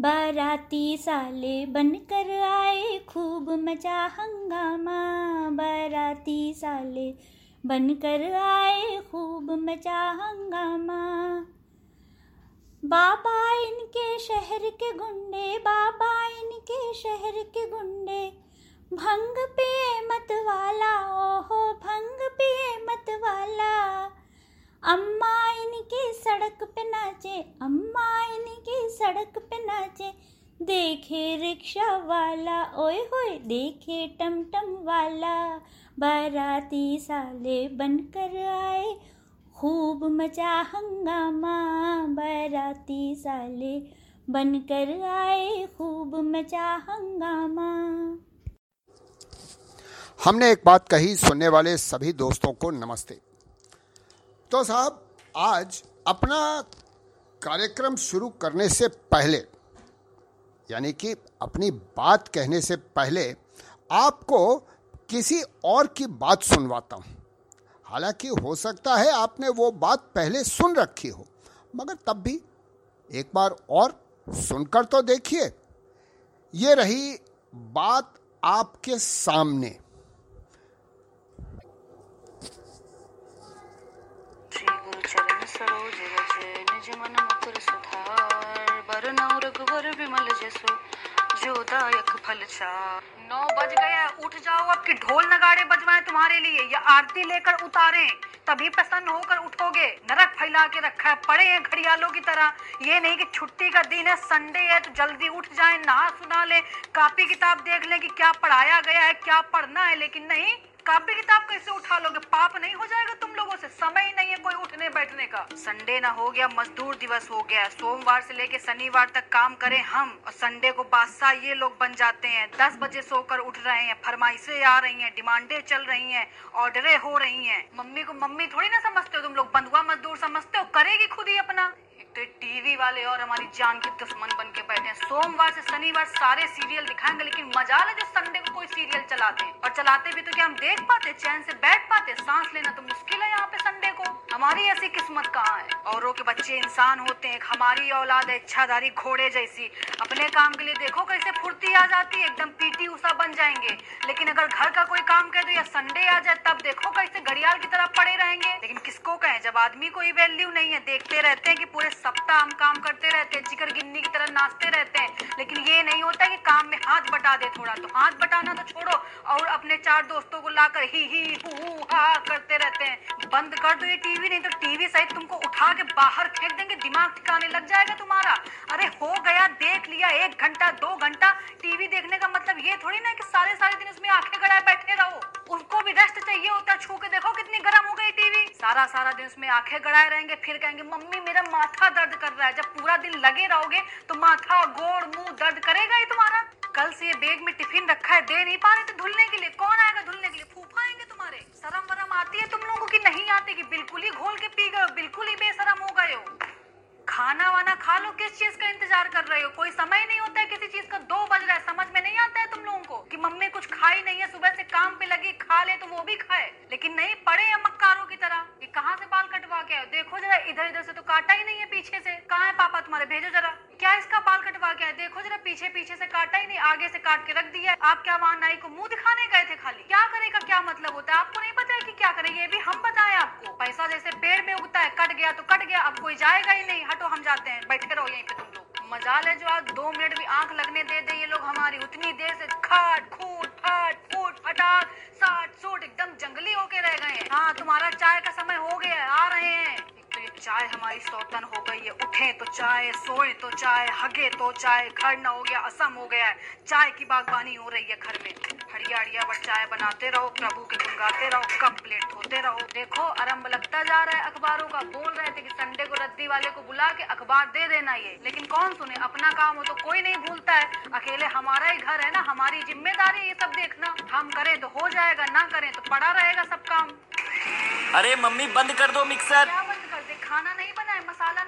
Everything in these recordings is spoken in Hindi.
बाराती साले बनकर आए खूब मचा हंगामा। बाराती साले बनकर आए खूब मचा हंगामा। बाबा इनके शहर के गुंडे, बाबा इनके शहर के गुंडे। भंग पे मत वाला ओहो, भंग पे मत वाला अम्मा इनकी सड़क पे नाचे, अम्मा इनकी सड़क पे नाचे। देखे रिक्शा वाला, ओए होए, देखे टमटम वाला। बाराती साले बनकर आए, खूब मचा हंगामा। बाराती साले बनकर आए, खूब मचा हंगामा। हमने एक बात कही, सुनने वाले सभी दोस्तों को नमस्ते। तो साहब, आज अपना कार्यक्रम शुरू करने से पहले, यानी कि अपनी बात कहने से पहले, आपको किसी और की बात सुनवाता हूँ। हालाँकि हो सकता है आपने वो बात पहले सुन रखी हो, मगर तब भी एक बार और सुनकर तो देखिए। ये रही बात आपके सामने। सरोज रज निज मन मुकुर सुधार। रघुवर विमल जसो फल चार। नौ बज गया, उठ जाओ, अब ढोल नगाड़े बजवाएँ तुम्हारे लिए, या आरती लेकर उतारे, तभी प्रसन्न होकर उठोगे। नरक फैला के रखा है, पड़े हैं घड़ियालों की तरह। ये नहीं कि छुट्टी का दिन है, संडे है तो जल्दी उठ जाए नहा सुना ले। कापी किताब देख ले कि क्या पढ़ाया गया है, क्या पढ़ना है, लेकिन नहीं कापी किताब कैसे उठा लोगे? पाप नहीं हो जाएगा तुम लोगों से। समय ही नहीं है कोई उठने बैठने का। संडे ना हो गया, मजदूर दिवस हो गया सोमवार से लेके शनिवार तक काम करें हम और संडे को बादशाह ये लोग बन जाते हैं। दस बजे सोकर उठ रहे हैं, फरमाइशें आ रही हैं, डिमांडे चल रही हैं, ऑर्डरें हो रही हैं। मम्मी को मम्मी थोड़ी ना समझते हो? तुम लोग बंधुआ मजदूर समझते हो? करेगी खुद ही अपना। तो टीवी वाले और हमारी जान के दुश्मन बन के बैठे हैं। सोमवार से शनिवार सारे सीरियल दिखाएँगे, लेकिन मज़ा है जो संडे को कोई सीरियल चलाते और चलाते भी तो क्या हम देख पाते चैन से बैठ पाते सांस लेना तो मुश्किल है यहाँ पे संडे को। हमारी ऐसी किस्मत कहाँ है? औरों के बच्चे इंसान होते हैं हमारी औलाद है, इच्छाधारी घोड़े जैसी। अपने काम के लिए देखो कैसे फुर्ती आ जाती है, एकदम पीटी उषा बन जाएँगे। लेकिन अगर घर का कोई काम कह दो या संडे आ जाए, तब देखो कैसे घड़ियाल की तरह पड़े रहेंगे। लेकिन किसको कहें, जब आदमी कोई वैल्यू नहीं है, देखते रहते हैं कि पूरे सप्ताह हम काम करते रहते हैं जिगर गिन्नी की तरह नाचते रहते हैं। लेकिन ये नहीं होता कि काम में हाथ बटा दे थोड़ा तो हाथ बटाना तो छोड़ो। और अपने चार दोस्तों को लाकर ही ही हु हा करते रहते हैं। बंद कर दो ये टीवी नहीं तो टीवी सहित तुमको उठा के बाहर फेंक देंगे, दिमाग ठिकाने लग जाएगा तुम्हारा। अरे हो गया, देख लिया, एक घंटा, दो घंटा। टीवी देखने का मतलब ये थोड़ी ना कि सारे सारे दिन उसमें आँखें गड़ाए बैठे रहो। उसको भी रेस्ट चाहिए होता है छू के देखो कितनी गर्म हो गई टीवी। सारा सारा दिन उसमें आँखें गड़ाए रहेंगे, फिर कहेंगे, मम्मी, मेरा माथा दर्द कर रहा है। जब पूरा दिन लगे रहोगे तो माथा, गोड़, मुँह दर्द करेगा ही तुम्हारा। कल से ये बैग में टिफ़िन रखा है, दे नहीं पा रहे थे धुलने के लिए। कौन आएगा धुलने के लिए? फूफा आएँगे तुम्हारे। शर्म वरम आती है तुम लोगों की? नहीं आती कि बिल्कुल ही घोल के पी गए बिल्कुल ही बेशरम हो गए हो। खाना वाना खा लो, किस चीज़ का इंतज़ार कर रहे हो? कोई समय नहीं होता है, किसी चीज़ का। दो बज रहा है, समझ में नहीं आता है तुम लोगों को कि मम्मी कुछ खाई नहीं है, सुबह से काम पे लगी, खा ले तो वो भी खाए। लेकिन नहीं, पड़े हैं मक्कारों की तरह। ये कहाँ से बाल कटवा के क्या है देखो जरा इधर इधर से तो काटा ही नहीं है पीछे से। कहाँ है पापा तुम्हारे? भेजो जरा। क्या इसका बाल कटवा क्या है देखो जरा पीछे पीछे से काटा ही नहीं, आगे से काट के रख दिया। आप क्या वहाँ नाई को मुँह दिखाने गए थे खाली? क्या करेगा क्या मतलब होता है? आपको नहीं पता है की क्या करे? ये भी हम बताए आपको। पैसा जैसे पेड़ में उगता है, कट गया तो कट गया, अब कोई जाएगा ही नहीं। हटो, हम जाते हैं। बैठे रहो यहीं पे तुम लोग। मजाल है जो आज दो मिनट भी आँख लगने दे दे, ये लोग हमारी उतनी देर से खाट, खूट, फाट फूट फटाक साठ सूट, एकदम जंगली होके रह गए हैं। हाँ तुम्हारा चाय का समय हो गया है, आ रहे हैं। चाय हमारी सौतन हो गई है उठे तो चाय सोए तो चाय हगे तो चाय घर न हो गया असम हो गया है। चाय की बागवानी हो रही है घर में। हड़िया हड़िया बट चाय बनाते रहो प्रभु के गुण गाते रहो कप प्लेट धोते रहो। देखो आरंभ लगता जा रहा है अखबारों का। बोल रहे थे कि संडे को रद्दी वाले को बुला के अखबार दे देना ये। लेकिन कौन सुने? अपना काम हो तो कोई नहीं भूलता है। अकेले हमारा ही घर है ना हमारी ज़िम्मेदारी है ये सब देखना। हम करें तो हो जाएगा ना करें तो पड़ा रहेगा सब काम। अरे मम्मी बंद कर दो मिक्सर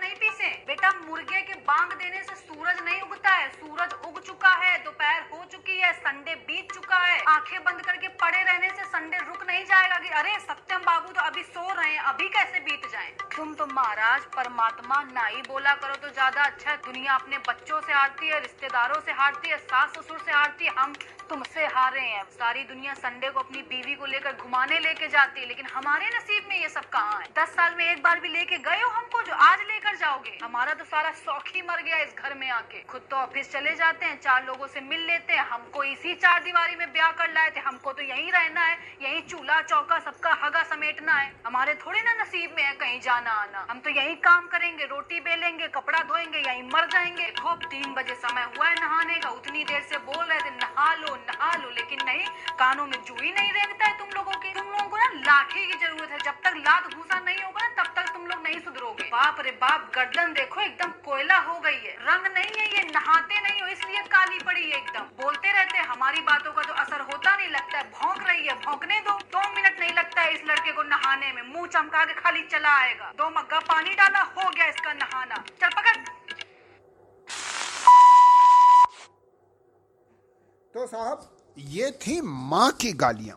night पीसे बेटा मुर्गे के बांग देने से सूरज नहीं उगता है। सूरज उग चुका है, दोपहर हो चुकी है, संडे बीत चुका है। आँखें बंद करके पड़े रहने से संडे रुक नहीं जाएगा कि अरे, सत्यम बाबू तो अभी सो रहे हैं, अभी कैसे बीत जाए? तुम तो महाराज, परमात्मा ना ही बोला करो तो ज़्यादा अच्छा है। दुनिया अपने बच्चों से हारती है, रिश्तेदारों से हारती है, सास ससुर से हारती है। हम तुमसे हारे हैं। सारी दुनिया संडे को अपनी बीवी को लेकर घुमाने लेके जाती है, लेकिन हमारे नसीब में ये सब कहाँ है? दस साल में एक बार भी लेके गए हो हमको, जो आज लेकर जाओगे? हमारा तो सारा शौक ही मर गया इस घर में आके। खुद तो ऑफ़िस चले जाते हैं, चार लोगों से मिल लेते हैं। हमको इसी चार दीवारी में ब्याह कर लाए थे। हमको तो यही रहना है, यही चूल्हा, चौका सबका हगा समेटना है। हमारे थोड़े ना नसीब में है कहीं जाना आना। हम तो यही काम करेंगे, रोटी बेलेंगे, कपड़ा धोएँगे, यही मर जाएँगे। खूब तीन बजे समय हुआ है नहाने का। उतनी देर से बोल रहे थे, नहा लो नहा लो। लेकिन नहीं, कानों में जू ही नहीं रेंगता है तुम लोगों लाठी की ज़रूरत है। जब तक लात घूसा नहीं होगा ना, तब तक तुम लोग नहीं सुधरोगे। बाप रे बाप, गर्दन देखो, एकदम कोयला हो गई है। रंग नहीं है ये, नहाते नहीं हो, इसलिए काली पड़ी है एकदम। बोलते रहते हमारी बातों का तो असर होता नहीं, लगता है भौंक रही है, भौंकने दो। दो मिनट नहीं लगता है इस लड़के को नहाने में। मुँह चमका के खाली चला आएगा। दो मग्गा पानी डाला, हो गया इसका नहाना। चल पकड़। तो साहब, ये थी माँ की गालियाँ।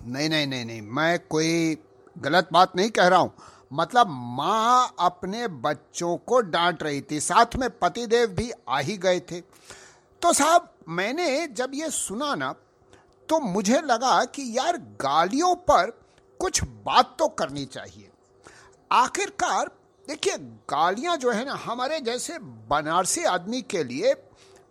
नहीं नहीं नहीं नहीं, मैं कोई गलत बात नहीं कह रहा हूँ। मतलब माँ अपने बच्चों को डांट रही थी, साथ में पतिदेव भी आ ही गए थे। तो साहब, मैंने जब ये सुना ना तो मुझे लगा कि यार गालियों पर कुछ बात तो करनी चाहिए। आखिरकार, देखिए, गालियाँ जो है ना, हमारे जैसे बनारसी आदमी के लिए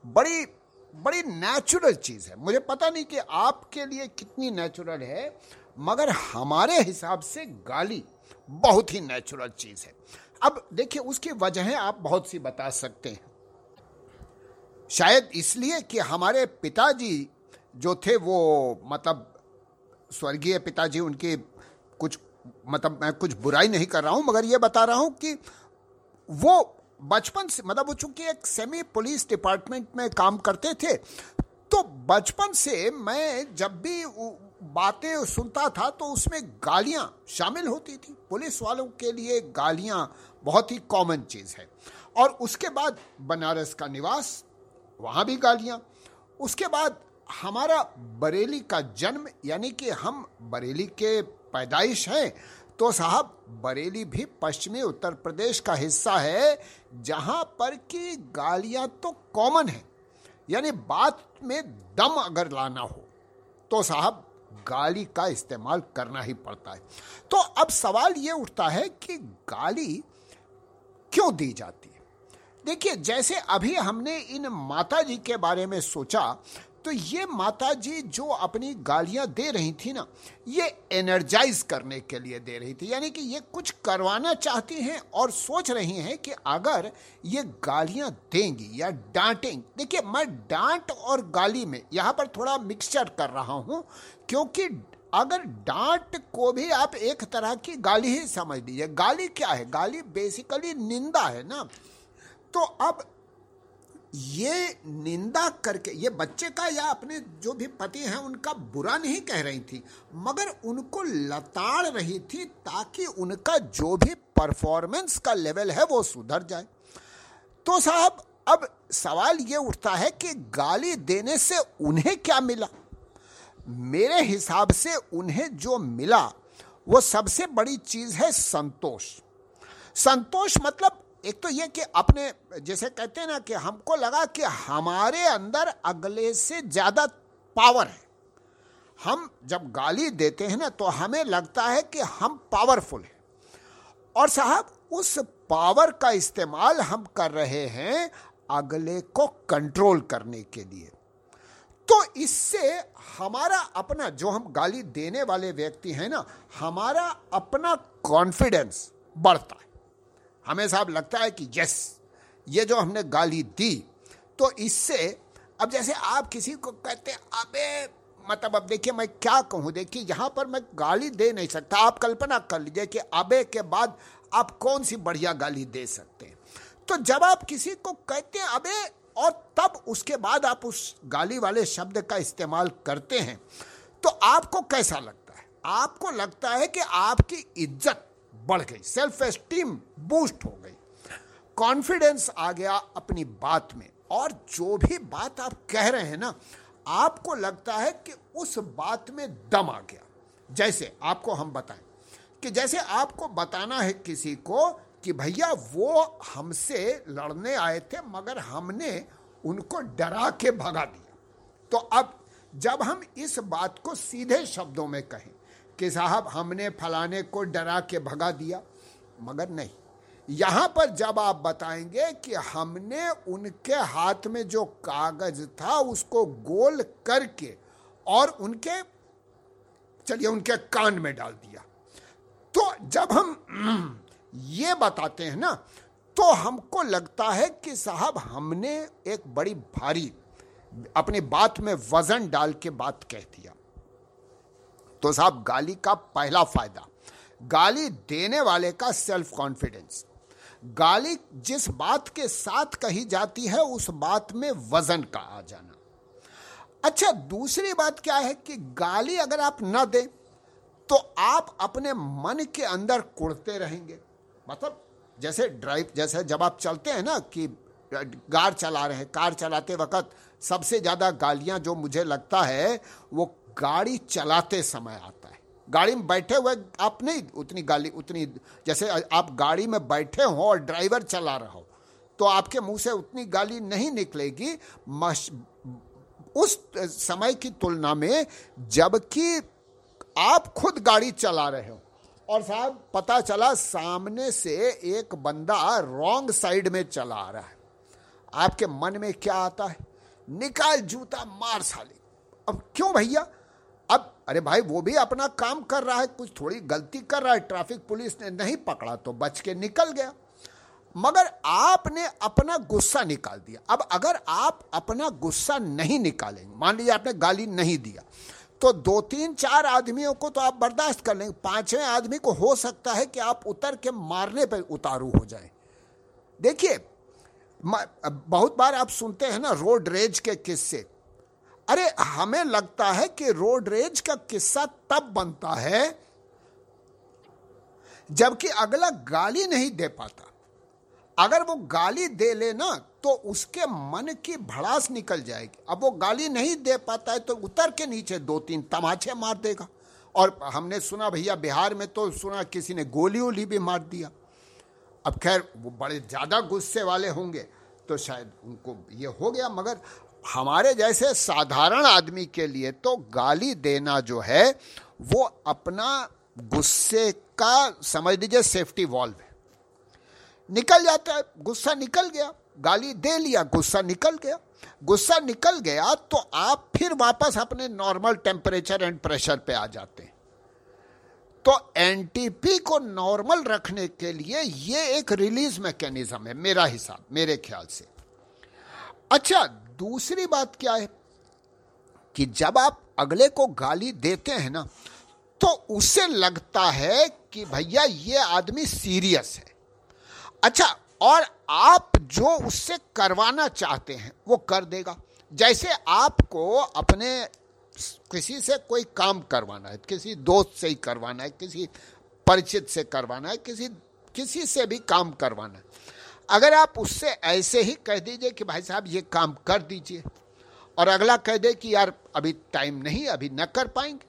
बड़ी बड़ी नेचुरल चीज़ है। मुझे पता नहीं कि आपके लिए कितनी नेचुरल है, मगर हमारे हिसाब से गाली बहुत ही नेचुरल चीज़ है। अब देखिए, उसकी वजहें आप बहुत सी बता सकते हैं। शायद इसलिए कि हमारे पिताजी जो थे, वो मतलब स्वर्गीय पिताजी, उनके कुछ मतलब मैं कुछ बुराई नहीं कर रहा हूँ, मगर ये बता रहा हूँ कि वो बचपन से मतलब वो चूँकि एक सेमी पुलिस डिपार्टमेंट में काम करते थे तो बचपन से मैं जब भी बातें सुनता था तो उसमें गालियाँ शामिल होती थी। पुलिस वालों के लिए गालियाँ बहुत ही कॉमन चीज़ है। और उसके बाद बनारस का निवास, वहाँ भी गालियाँ। उसके बाद हमारा बरेली का जन्म, यानी कि हम बरेली के पैदाइश हैं तो साहब, बरेली भी पश्चिमी उत्तर प्रदेश का हिस्सा है, जहाँ पर कि गालियाँ तो कॉमन है। यानी बात में दम अगर लाना हो तो साहब, गाली का इस्तेमाल करना ही पड़ता है। तो अब सवाल ये उठता है कि गाली क्यों दी जाती है? देखिए, जैसे अभी हमने इन माता जी के बारे में सोचा तो ये माता जी जो अपनी गालियाँ दे रही थी ना, ये एनर्जाइज करने के लिए दे रही थी। यानी कि ये कुछ करवाना चाहती हैं और सोच रही हैं कि अगर ये गालियाँ देंगी या डांटेंगी, देखिए मैं डांट और गाली में यहाँ पर थोड़ा मिक्सचर कर रहा हूँ, क्योंकि अगर डांट को भी आप एक तरह की गाली ही समझ लीजिए। गाली क्या है? गाली बेसिकली निंदा है ना। तो अब ये निंदा करके, ये बच्चे का या अपने जो भी पति हैं, उनका बुरा नहीं कह रही थी, मगर उनको लताड़ रही थी ताकि उनका जो भी परफॉर्मेंस का लेवल है वो सुधर जाए। तो साहब, अब सवाल ये उठता है कि गाली देने से उन्हें क्या मिला? मेरे हिसाब से उन्हें जो मिला, वो सबसे बड़ी चीज़ है संतोष। संतोष मतलब एक तो ये कि अपने, जैसे कहते हैं ना कि हमको लगा कि हमारे अंदर अगले से ज़्यादा पावर है। हम जब गाली देते हैं ना तो हमें लगता है कि हम पावरफुल हैं। और साहब, उस पावर का इस्तेमाल हम कर रहे हैं अगले को कंट्रोल करने के लिए। तो इससे हमारा अपना, जो हम गाली देने वाले व्यक्ति हैं ना, हमारा अपना कॉन्फिडेंस बढ़ता है। हमें साहब लगता है कि यस, ये जो हमने गाली दी तो इससे, अब जैसे आप किसी को कहते अबे मतलब अब देखिए मैं क्या कहूँ, देखिए यहाँ पर मैं गाली दे नहीं सकता। आप कल्पना कर लीजिए कि अबे के बाद आप कौन सी बढ़िया गाली दे सकते हैं? तो जब आप किसी को कहते हैं, अबे, और तब उसके बाद आप उस गाली वाले शब्द का इस्तेमाल करते हैं तो आपको कैसा लगता है? आपको लगता है कि आपकी इज़्ज़त बढ़ गई। सेल्फ एस्टीम बूस्ट हो गई। कॉन्फिडेंस आ गया अपनी बात में। और जो भी बात आप कह रहे हैं ना, आपको लगता है कि उस बात में दम आ गया। जैसे आपको हम बताएँ कि जैसे आपको बताना है किसी को कि भैया वो हमसे लड़ने आए थे, मगर हमने उनको डरा के भगा दिया। तो अब जब हम इस बात को सीधे शब्दों में कहें कि साहब, हमने फलाने को डरा के भगा दिया, मगर नहीं। यहाँ पर जब आप बताएँगे कि हमने उनके हाथ में जो कागज़ था, उसको गोल करके और उनके, चलिए उनके कान में डाल दिया। तो जब हम ये बताते हैं ना तो हमको लगता है कि साहब, हमने एक बड़ी भारी, अपनी बात में वज़न डाल के बात कह दिया। तो साहब, गाली का पहला फ़ायदा, गाली देने वाले का सेल्फ कॉन्फिडेंस गाली जिस बात के साथ कही जाती है, उस बात में वज़न का आ जाना। अच्छा दूसरी बात क्या है कि गाली अगर आप ना दें तो आप अपने मन के अंदर कुड़ते रहेंगे। मतलब जैसे ड्राइव जैसे जब आप चलते हैं ना कि कार चला रहे कार चलाते वक्त सबसे ज़्यादा गालियाँ जो मुझे लगता है, वो गाड़ी चलाते समय आता है। गाड़ी में बैठे हुए आप नहीं उतनी गाली, उतनी जैसे आप गाड़ी में बैठे हो और ड्राइवर चला रहा हो तो आपके मुँह से उतनी गाली नहीं निकलेगी। उस समय की तुलना में जबकि आप खुद गाड़ी चला रहे हो। और साहब, पता चला सामने से एक बंदा रॉन्ग साइड में चला रहा है। आपके मन में क्या आता है? निकाल, जूता मार साले। अब क्यों भैया? अरे भाई, वो भी अपना काम कर रहा है, कुछ थोड़ी गलती कर रहा है, ट्रैफ़िक पुलिस ने नहीं पकड़ा तो बच के निकल गया। मगर आपने अपना गुस्सा निकाल दिया। अब अगर आप अपना गुस्सा नहीं निकालेंगे, मान लीजिए आपने गाली नहीं दिया तो दो तीन चार आदमियों को तो आप बर्दाश्त कर लेंगे। पाँचवें आदमी को हो सकता है कि आप उतर के मारने पर उतारू हो जाए। देखिए बहुत बार आप सुनते हैं ना, रोड रेज के किस्से। अरे, हमें लगता है कि रोड रेज का किस्सा तब बनता है जबकि अगला गाली नहीं दे पाता। अगर वो गाली दे लेना तो उसके मन की भड़ास निकल जाएगी। अब वो गाली नहीं दे पाता है तो उतर के नीचे दो तीन तमाचे मार देगा। और हमने सुना, भैया, बिहार में तो सुना, किसी ने गोली वोली भी मार दिया। अब खैर, वो बड़े ज़्यादा गुस्से वाले होंगे तो शायद उनको ये हो गया, मगर हमारे जैसे साधारण आदमी के लिए तो गाली देना जो है, वो अपना गुस्से का, समझ लीजिए सेफ्टी वॉल्व है। निकल जाता है, गुस्सा निकल गया, गाली दे लिया, गुस्सा निकल गया। गुस्सा निकल गया तो आप फिर वापस अपने नॉर्मल टेम्परेचर एंड प्रेशर पे आ जाते हैं। तो एनटीपी को नॉर्मल रखने के लिए ये एक रिलीज़ मैकेनिज्म है, मेरा हिसाब, मेरे ख्याल से। अच्छा दूसरी बात क्या है? कि जब आप अगले को गाली देते हैं ना तो उसे लगता है कि भैया, ये आदमी सीरियस है। अच्छा और आप जो उससे करवाना चाहते हैं, वो कर देगा। जैसे आपको अपने किसी से कोई काम करवाना है, किसी दोस्त से ही करवाना है, किसी परिचित से करवाना है, किसी किसी से भी काम करवाना है अगर आप उससे ऐसे ही कह दीजिए कि भाई साहब, ये काम कर दीजिए। और अगला कह दे कि यार, अभी टाइम नहीं, अभी न कर पाएँगे।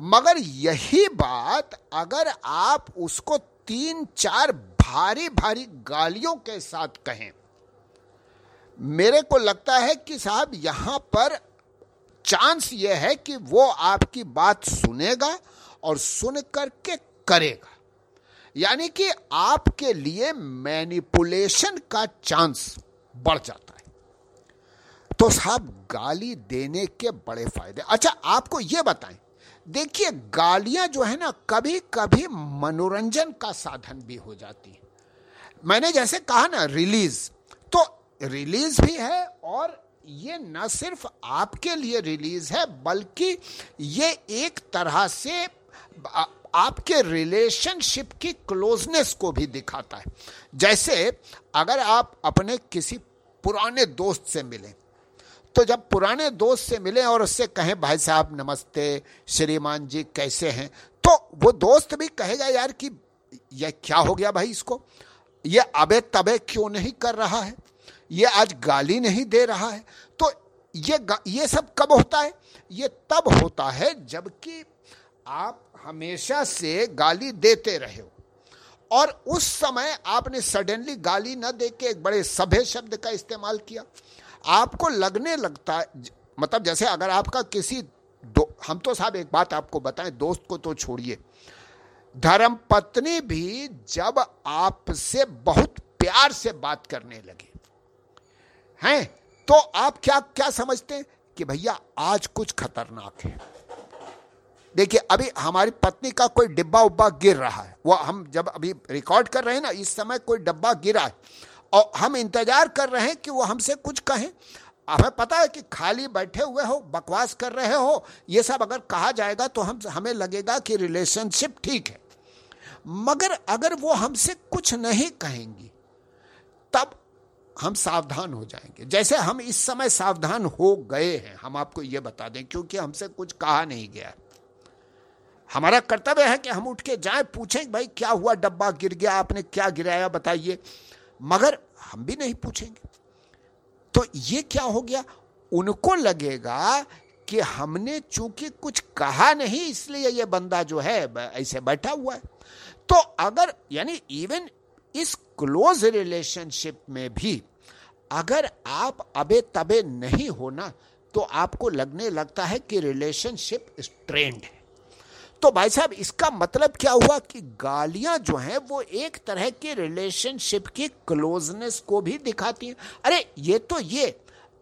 मगर यही बात, अगर आप उसको तीन, चार भारी भारी गालियों के साथ कहें, मेरे को लगता है कि साहब, यहाँ पर चांस ये है कि वो आपकी बात सुनेगा और सुन करके करेगा। यानी कि आपके लिए मैनिपुलेशन का चांस बढ़ जाता है। तो साहब, गाली देने के बड़े फ़ायदे। अच्छा आपको यह बताएँ, देखिए, गालियाँ जो है ना कभी कभी मनोरंजन का साधन भी हो जाती है। मैंने जैसे कहा ना रिलीज़ तो रिलीज़ भी है और ये न सिर्फ़ आपके लिए रिलीज़ है, बल्कि ये एक तरह से आपके रिलेशनशिप की क्लोजनेस को भी दिखाता है। जैसे अगर आप अपने किसी पुराने दोस्त से मिलें तो जब पुराने दोस्त से मिले और उससे कहें, भाई साहब, नमस्ते, श्रीमान जी, कैसे हैं? तो वो दोस्त भी कहेगा, यार, कि यह क्या हो गया भाई इसको? ये अबे तबे क्यों नहीं कर रहा है? ये आज गाली नहीं दे रहा है? तो ये ये सब कब होता है? ये तब होता है जबकि आप हमेशा से गाली देते रहे हो। और उस समय आपने सडनली गाली न दे के एक बड़े सभ्य शब्द का इस्तेमाल किया। आपको लगने लगता मतलब जैसे अगर आपका किसी दो, हम तो साहब एक बात आपको बताएँ, दोस्त को तो छोड़िए। धर्म पत्नी भी जब आपसे बहुत प्यार से बात करने लगे, हैं? तो आप क्या क्या समझते हैं कि भैया आज कुछ खतरनाक है? देखिए, अभी हमारी पत्नी का कोई डिब्बा उब्बा गिर रहा है। वो हम जब अभी रिकॉर्ड कर रहे हैं ना, इस समय कोई डब्बा गिरा है। और हम इंतज़ार कर रहे हैं कि वो हमसे कुछ कहें। हमें पता है कि खाली बैठे हुए हो, बकवास कर रहे हो, ये सब अगर कहा जाएगा तो हम, हमें लगेगा कि रिलेशनशिप ठीक है। मगर अगर वो हमसे कुछ नहीं कहेंगी, तब हम सावधान हो जाएँगे। जैसे हम इस समय सावधान हो गए हैं, हम आपको ये बता दें, क्योंकि हमसे कुछ कहा नहीं गया हमारा कर्तव्य है कि हम उठ के जाए, पूछें, भाई, क्या हुआ? डब्बा गिर गया, आपने क्या गिराया? बताइए। मगर हम भी नहीं पूछेंगे। तो ये क्या हो गया? उनको लगेगा कि हमने चूँकि कुछ कहा नहीं, इसलिए ये बंदा जो है ऐसे बैठा हुआ है। तो अगर, यानी इवन इस क्लोज रिलेशनशिप में भी अगर आप अबे तबे नहीं होना तो आपको लगने लगता है कि रिलेशनशिप स्ट्रेंड है। तो भाई साहब, इसका मतलब क्या हुआ कि गालियाँ जो हैं, वो एक तरह के रिलेशनशिप की क्लोजनेस को भी दिखाती हैं। अरे, ये तो ये,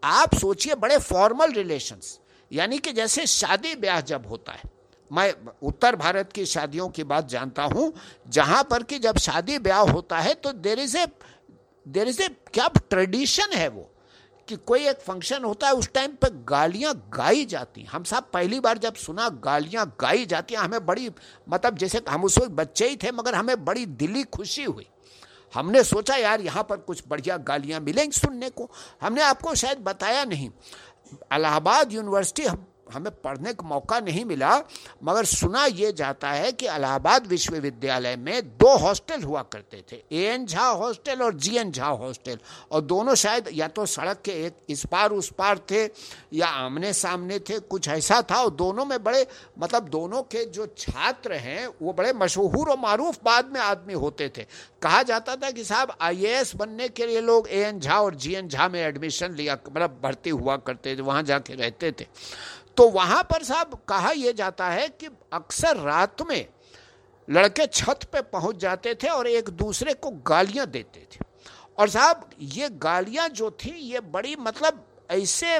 आप सोचिए बड़े फॉर्मल रिलेशंस यानी कि जैसे शादी ब्याह जब होता है। मैं उत्तर भारत की शादियों की बात जानता हूँ, जहाँ पर कि जब शादी ब्याह होता है तो there is a there is a क्या ट्रेडिशन है वो? कि कोई एक फ़ंक्शन होता है, उस टाइम पे गालियाँ गाई जाती हम साहब पहली बार जब सुना, गालियाँ गाई जाती हमें बड़ी मतलब जैसे हम उस वक्त बच्चे ही थे, मगर हमें बड़ी दिली खुशी हुई। हमने सोचा, यार, यहाँ पर कुछ बढ़िया गालियाँ मिलेंगी सुनने को। हमने आपको शायद बताया नहीं। इलाहाबाद यूनिवर्सिटी हम पढ़ने का मौका नहीं मिला, मगर सुना यह जाता है कि इलाहाबाद विश्वविद्यालय में दो हॉस्टल हुआ करते थे ए एन झा हॉस्टल और जी एन झा हॉस्टल। और दोनों शायद या तो सड़क के एक इस पार उस पार थे, या आमने सामने थे, कुछ ऐसा था। और दोनों में बड़े मतलब दोनों के जो छात्र हैं, वो बड़े मशहूर और मरूफ बाद में आदमी होते थे। कहा जाता था कि साहब आईएएस बनने के लिए लोग ए एन झा और जी एन झा में एडमिशन लिया मतलब भर्ती हुआ करते थे, वहाँ जाके रहते थे। तो वहाँ पर साहब कहा यह जाता है कि अक्सर रात में लड़के छत पे पहुँच जाते थे और एक दूसरे को गालियाँ देते थे। और साहब, ये गालियाँ जो थी, ये बड़ी मतलब ऐसे,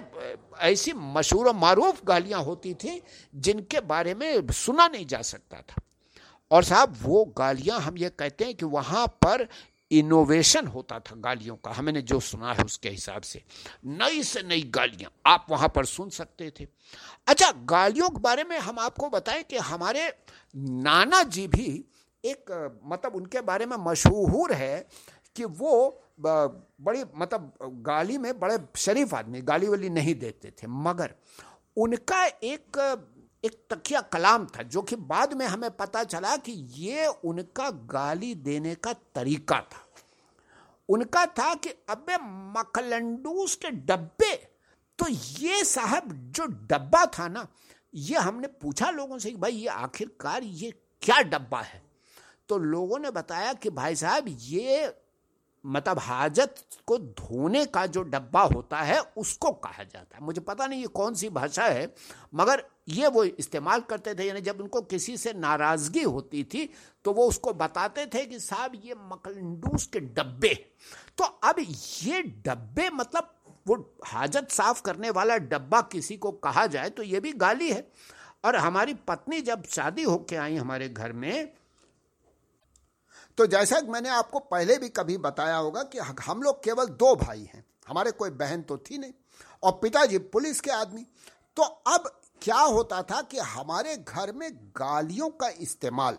ऐसी मशहूर मारूफ गालियाँ होती थी जिनके बारे में सुना नहीं जा सकता था। और साहब, वो गालियाँ हम ये कहते हैं कि वहाँ पर इनोवेशन होता था गालियों का, हमने जो सुना है उसके हिसाब से। नई से नई गालियाँ, आप वहाँ पर सुन सकते थे। अच्छा गालियों के बारे में हम आपको बताएँ कि हमारे नाना जी भी एक मतलब उनके बारे में मशहूर है कि वो बड़ी मतलब गाली में बड़े शरीफ आदमी, गाली वाली नहीं देते थे, मगर उनका एक एक तकिया कलाम था, जो कि बाद में हमें पता चला कि ये उनका गाली देने का तरीका था। उनका था कि अबे मकलंडूस के डब्बे तो ये साहब जो डब्बा था ना, ये हमने पूछा लोगों से कि भाई ये आखिरकार ये क्या डब्बा है? तो लोगों ने बताया कि भाई साहब ये मतलब हाजत को धोने का जो डब्बा होता है, उसको कहा जाता है। मुझे पता नहीं ये कौन सी भाषा है, मगर ये वो इस्तेमाल करते थे, यानी जब उनको किसी से नाराज़गी होती थी तो वो उसको बताते थे कि साहब ये मकलंडूस के डब्बे। तो अब ये डब्बे मतलब वो हाजत साफ़ करने वाला डब्बा किसी को कहा जाए तो ये भी गाली है। और हमारी पत्नी जब शादी होके आई हमारे घर में तो जैसा कि मैंने आपको पहले भी कभी बताया होगा कि हम लोग केवल दो भाई हैं। हमारे कोई बहन तो थी नहीं। और पिताजी पुलिस के आदमी। तो अब क्या होता था कि हमारे घर में गालियों का इस्तेमाल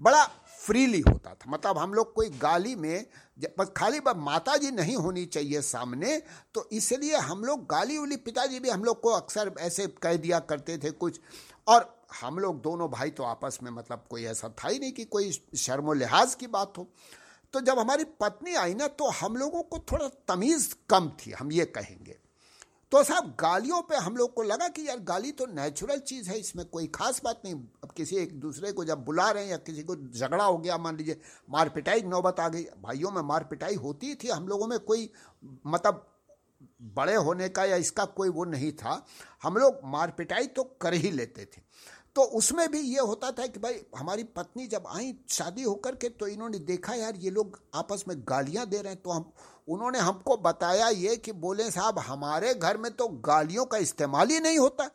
बड़ा फ्रीली होता था। मतलब हम लोग कोई गाली में बस खाली बस माता जी नहीं होनी चाहिए सामने तो इसलिए हम लोग गाली उली पिताजी भी हम लोग को अक्सर ऐसे कह दिया करते थे कुछ। और हम लोग दोनों भाई तो आपस में मतलब कोई ऐसा था ही नहीं कि कोई शर्म लिहाज की बात हो। तो जब हमारी पत्नी आई ना तो हम लोगों को थोड़ा तमीज़ कम थी, हम ये कहेंगे। तो साहब, गालियों पे हम लोग को लगा कि यार गाली तो नेचुरल चीज़ है, इसमें कोई खास बात नहीं। अब किसी एक दूसरे को जब बुला रहे हैं या किसी को झगड़ा हो गया, मान लीजिए मार पिटाई नौबत आ गई, भाइयों में मार पिटाई होती थी, हम लोगों में कोई मतलब बड़े होने का या इसका कोई वो नहीं था। हम लोग मार पिटाई तो कर ही लेते थे। तो उसमें भी ये होता था कि भाई, हमारी पत्नी जब आई शादी होकर के तो इन्होंने देखा, यार, ये लोग आपस में गालियाँ दे रहे हैं। तो हम, उन्होंने हमको बताया ये कि बोले, साहब, हमारे घर में तो गालियों का इस्तेमाल ही नहीं होता।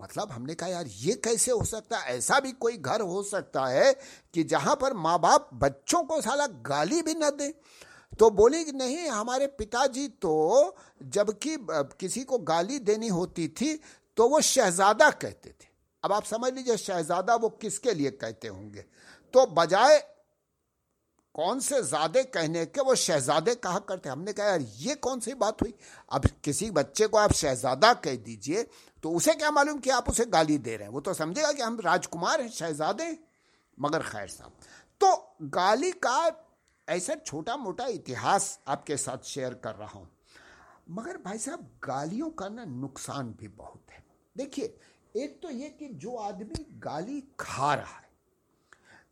मतलब हमने कहा, यार, ये कैसे हो सकता है? ऐसा भी कोई घर हो सकता है कि जहाँ पर माँ बाप बच्चों को साला गाली भी न दे? तो बोली कि नहीं, हमारे पिताजी तो जबकि किसी को गाली देनी होती थी तो वो शहजादा कहते थे। अब आप समझ लीजिए शहजादा वो किसके लिए कहते होंगे? तो बजाय कौन से ज़्यादा कहने के, वो शहजादे कहा करते हमने कहा, यार, ये कौन सी बात हुई? अब किसी बच्चे को आप शहजादा कह दीजिए तो उसे क्या मालूम कि आप उसे गाली दे रहे हैं? वो तो समझेगा कि हम राजकुमार हैं, शहजादे। मगर खैर साहब तो गाली का ऐसा छोटा मोटा इतिहास आपके साथ शेयर कर रहा हूँ। मगर भाई साहब, गालियों का ना नुकसान भी बहुत है। देखिए एक तो ये कि जो आदमी गाली खा रहा है,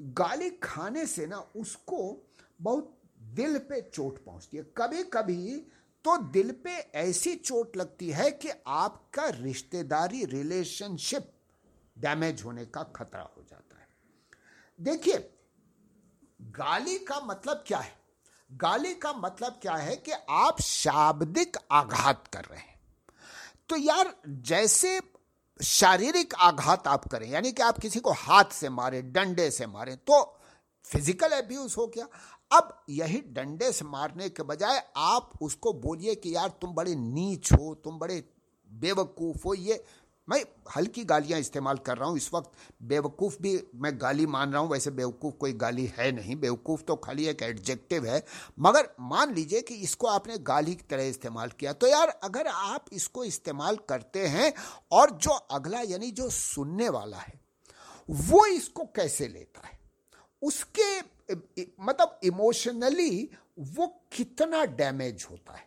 गाली खाने से ना उसको बहुत दिल पे चोट पहुँचती है। कभी कभी तो दिल पे ऐसी चोट लगती है कि आपका रिश्तेदारी रिलेशनशिप डैमेज होने का खतरा हो जाता है। देखिए, गाली का मतलब क्या है? गाली का मतलब क्या है कि आप शाब्दिक आघात कर रहे हैं। तो यार, जैसे शारीरिक आघात आप करें, यानी कि आप किसी को हाथ से मारे, डंडे से मारे तो फ़िज़िकल एब्यूज हो गया। अब यही डंडे से मारने के बजाय आप उसको बोलिए कि यार तुम बड़े नीच हो, तुम बड़े बेवकूफ़ हो, ये मैं हल्की गालियाँ इस्तेमाल कर रहा हूँ। इस वक्त बेवकूफ़ भी मैं गाली मान रहा हूँ। वैसे बेवकूफ़ कोई गाली है नहीं। बेवकूफ़ तो खाली एक एडजेक्टिव है। मगर मान लीजिए कि इसको आपने गाली की तरह इस्तेमाल किया। तो यार अगर आप इसको इस्तेमाल करते हैं और जो अगला यानी जो सुनने वाला है, वो इसको कैसे लेता है? उसके मतलब इमोशनली वो कितना डैमेज होता है?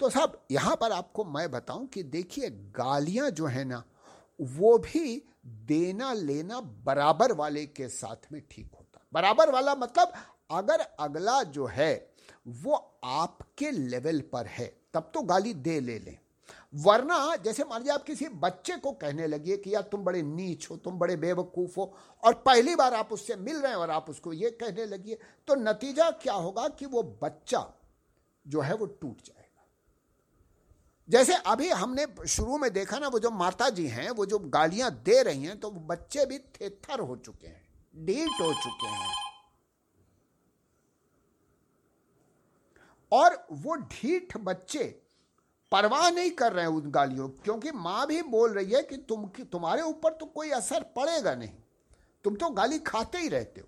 तो साहब, यहाँ पर आपको मैं बताऊँ कि देखिए, गालियाँ जो है ना, वो भी देना लेना बराबर वाले के साथ में ठीक होता। बराबर वाला मतलब अगर अगला जो है, वो आपके लेवल पर है, तब तो गाली दे ले लें। वरना, जैसे मान लीजिए आप किसी बच्चे को कहने लगिए कि, यार, तुम बड़े नीच हो, तुम बड़े बेवकूफ़ हो, और पहली बार आप उससे मिल रहे हैं और आप उसको ये कहने लगिए तो नतीजा क्या होगा कि वो बच्चा जो है, वो टूट जाए। जैसे अभी हमने शुरू में देखा ना, वो जो माता जी हैं, वो जो गालियाँ दे रही हैं तो बच्चे भी थेथर हो चुके हैं डीट हो चुके हैं। और वो ढीठ बच्चे परवाह नहीं कर रहे हैं उन गालियों, क्योंकि माँ भी बोल रही है कि तुम कि, तुम्हारे ऊपर तो कोई असर पड़ेगा नहीं। तुम तो गाली खाते ही रहते हो।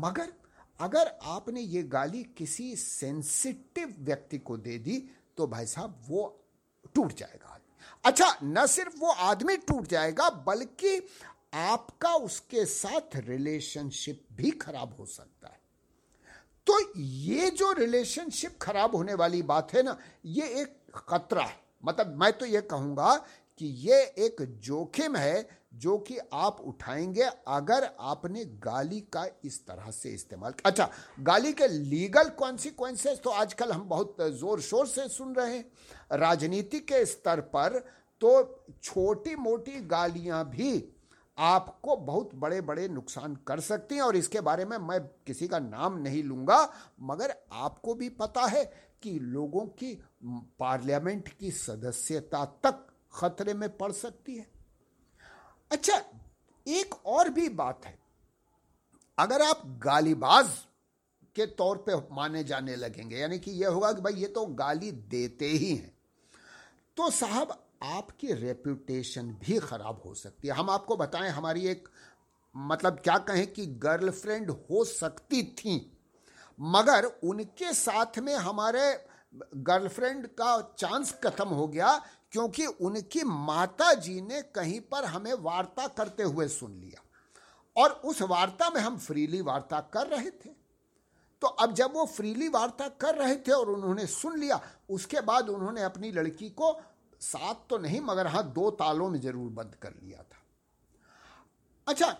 मगर अगर आपने ये गाली किसी सेंसिटिव व्यक्ति को दे दी तो भाई साहब, वो टूट जाएगा। अच्छा न सिर्फ़ वो आदमी टूट जाएगा, बल्कि आपका उसके साथ रिलेशनशिप भी खराब हो सकता है। तो ये जो रिलेशनशिप खराब होने वाली बात है ना, ये एक खतरा है। मतलब मैं तो ये कहूँगा कि ये एक जोखिम है जो कि आप उठाएँगे अगर आपने गाली का इस तरह से इस्तेमाल अच्छा गाली के लीगल कॉन्सिक्वेंसेस तो आजकल हम बहुत ज़ोर शोर से सुन रहे हैं। राजनीति के स्तर पर तो छोटी मोटी गालियाँ भी आपको बहुत बड़े बड़े नुकसान कर सकती हैं और इसके बारे में मैं किसी का नाम नहीं लूँगा, मगर आपको भी पता है कि लोगों की पार्लियामेंट की सदस्यता तक खतरे में पड़ सकती है। अच्छा एक और भी बात है। अगर आप गालीबाज के तौर पे माने जाने लगेंगे, यानी कि यह होगा कि भाई ये तो गाली देते ही हैं तो साहब, आपकी रेपुटेशन भी खराब हो सकती है। हम आपको बताएँ, हमारी एक मतलब क्या कहें कि गर्लफ्रेंड हो सकती थी, मगर उनके साथ में हमारे गर्लफ्रेंड का चांस खत्म हो गया, क्योंकि उनकी माता जी ने कहीं पर हमें वार्ता करते हुए सुन लिया। और उस वार्ता में हम फ्रीली वार्ता कर रहे थे। तो अब जब वो फ्रीली वार्ता कर रहे थे और उन्होंने सुन लिया, उसके बाद उन्होंने अपनी लड़की को सात तो नहीं, मगर हाँ दो तालों में ज़रूर बंद कर लिया था। अच्छा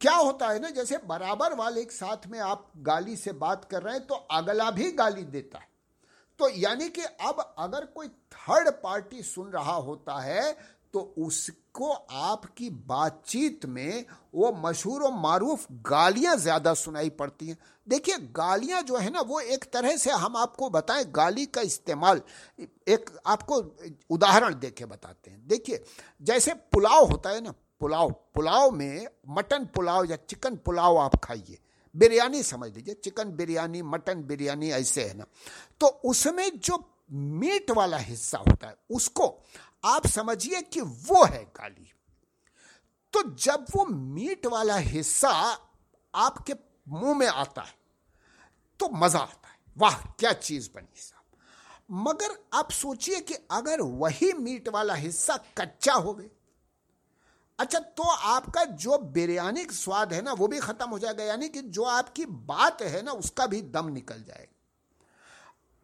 क्या होता है ना, जैसे बराबर वाले एक साथ में आप गाली से बात कर रहे हैं तो अगला भी गाली देता है। तो यानी कि अब अगर कोई थर्ड पार्टी सुन रहा होता है तो उसको आपकी बातचीत में वो मशहूर और मारूफ गालियाँ ज़्यादा सुनाई पड़ती हैं। देखिए, गालियाँ जो है ना, वो एक तरह से हम आपको बताएँ, गाली का इस्तेमाल। एक आपको उदाहरण देके बताते हैं। देखिए, जैसे पुलाव होता है ना, पुलाव पुलाव में मटन पुलाव या चिकन पुलाव आप खाइए। बिरयानी समझ लीजिए, चिकन बिरयानी, मटन बिरयानी ऐसे है ना। तो उसमें जो मीट वाला हिस्सा होता है, उसको आप समझिए कि वो है गाली तो जब वो मीट वाला हिस्सा आपके मुँह में आता है तो मज़ा आता है। वाह, क्या चीज़ बनी साहब। मगर आप सोचिए कि अगर वही मीट वाला हिस्सा कच्चा हो गए अच्छा तो आपका जो बिरयानी स्वाद है ना, वो भी खत्म हो जाएगा। यानी कि जो आपकी बात है ना, उसका भी दम निकल जाएगा।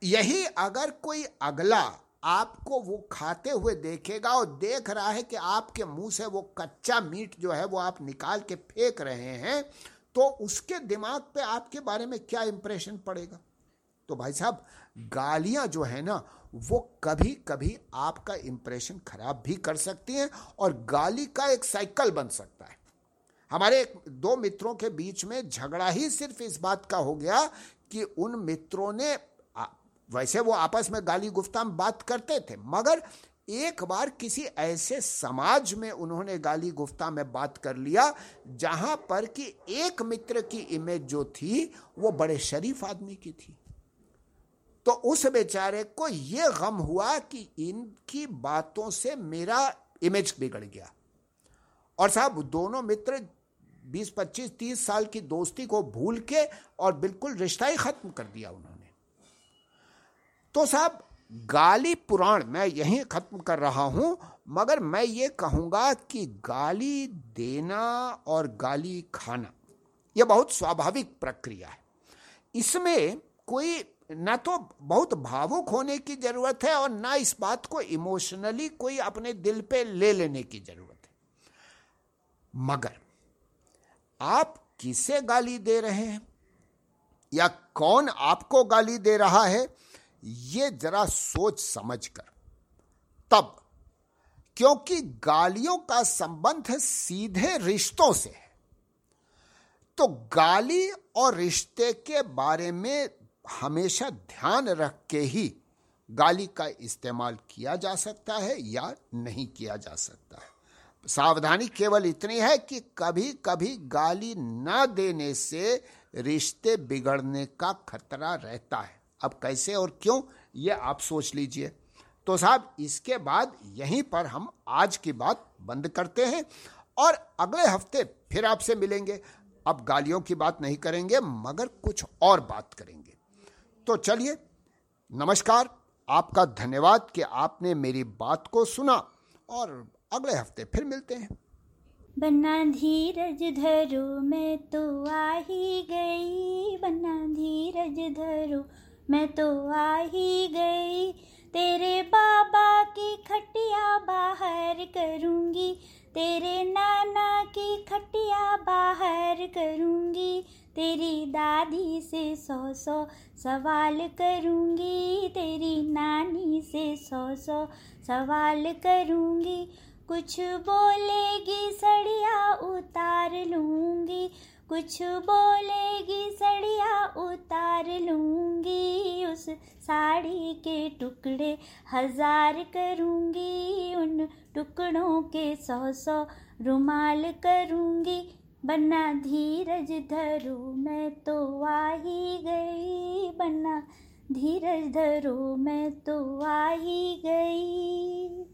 यही अगर कोई अगला आपको वो खाते हुए देखेगा और देख रहा है कि आपके मुँह से वो कच्चा मीट जो है वो आप निकाल के फेंक रहे हैं तो उसके दिमाग पे आपके बारे में क्या इंप्रेशन पड़ेगा? तो भाई साहब, गालियाँ जो है ना, वो कभी कभी आपका इंप्रेशन खराब भी कर सकती हैं और गाली का एक साइकिल बन सकता है। हमारे एक, दो मित्रों के बीच में झगड़ा ही सिर्फ़ इस बात का हो गया कि उन मित्रों ने वैसे वो आपस में गाली गुफ्ता में बात करते थे, मगर एक बार किसी ऐसे समाज में उन्होंने गाली गुफ्ता में बात कर लिया, जहाँ पर कि एक मित्र की इमेज जो थी, वो बड़े शरीफ आदमी की थी। तो उस बेचारे को यह गम हुआ कि इनकी बातों से मेरा इमेज बिगड़ गया। और साहब, दोनों मित्र 20 25 30 साल की दोस्ती को भूल के और बिल्कुल रिश्ता ही खत्म कर दिया उन्होंने। तो साहब, गाली पुराण मैं यहीं खत्म कर रहा हूँ, मगर मैं ये कहूँगा कि गाली देना और गाली खाना यह बहुत स्वाभाविक प्रक्रिया है। इसमें कोई ना तो बहुत भावुक होने की ज़रूरत है और ना इस बात को इमोशनली कोई अपने दिल पे ले लेने की ज़रूरत है। मगर आप किसे गाली दे रहे हैं या कौन आपको गाली दे रहा है ये जरा सोच समझ कर तब, क्योंकि गालियों का संबंध सीधे रिश्तों से है तो गाली और रिश्ते के बारे में हमेशा ध्यान रख के ही गाली का इस्तेमाल किया जा सकता है या नहीं किया जा सकता है। सावधानी केवल इतनी है कि कभी कभी गाली न देने से रिश्ते बिगड़ने का खतरा रहता है। अब कैसे और क्यों, ये आप सोच लीजिए। तो साहब, इसके बाद यहीं पर हम आज की बात बंद करते हैं और अगले हफ़्ते फिर आपसे मिलेंगे। अब गालियों की बात नहीं करेंगे, मगर कुछ और बात करेंगे। तो चलिए, नमस्कार, आपका धन्यवाद कि आपने मेरी बात को सुना और अगले हफ़्ते फिर मिलते हैं। बना धीरज धरो, मैं तो आ ही गई। बना धीरज धरो मैं तो आ ही गई। तेरे बाबा की खटिया बाहर करूँगी। तेरे नाना की खटिया बाहर करूँगी। तेरी दादी से सौ सौ सवाल करूँगी। तेरी नानी से सौ सौ सवाल करूँगी। कुछ बोलेगी सड़िया उतार लूँगी। कुछ बोलेगी, सड़िया उतार लूँगी। उस साड़ी के टुकड़े हज़ार करूँगी। उन टुकड़ों के सौ सौ रुमाल करूँगी। बना धीरज धरो, मैं तो आ ही गई। बना धीरज धरो, मैं तो आ ही गई।